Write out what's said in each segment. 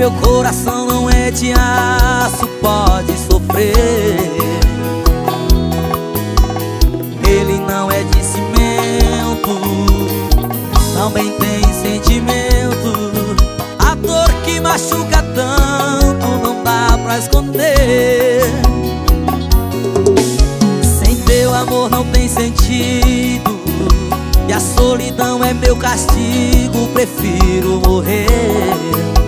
meu coração não é de aço, pode sofrer. Ele não é de cimento, também tem sentimento. A dor que machuca tanto não dá pra esconder. Sem teu amor não tem sentido E a solidão é meu castigo, prefiro morrer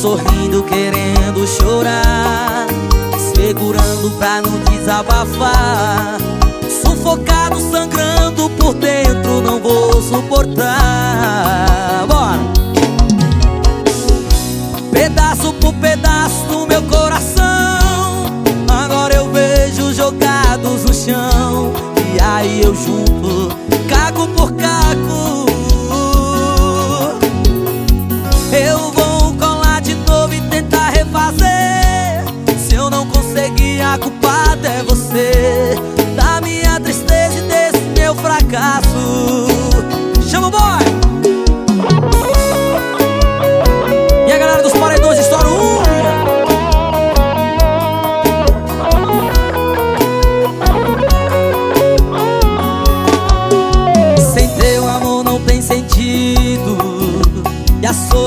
Sorrindo, querendo chorar Segurando pra não desabafar Sufocado, sangrando por dentro Não vou suportar Bora! Pedaço por pedaço do meu coração Agora eu vejo jogados no chão E aí eu junto Caco por caco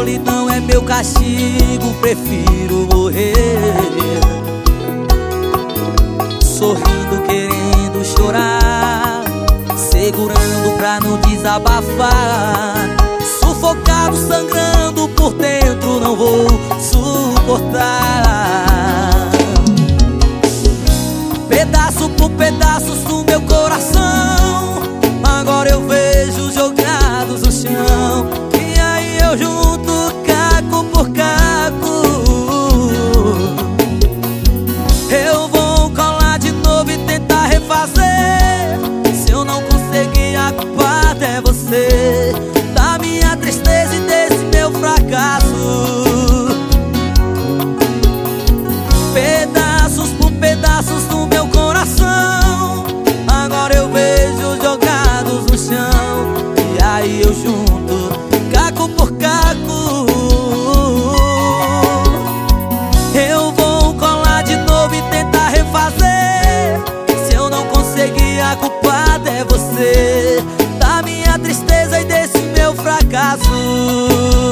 solidão é meu castigo Prefiro morrer. Sorrindo, querendo chorar Segurando pra não desabafar. Sufocado, sangrando por dentro Não vou suportar. Pedaço por pedaços do meu coração E eu junto caco por caco. Eu vou colar de novo e tentar refazer. Se eu não conseguir a culpada é você. Da minha tristeza e desse meu fracasso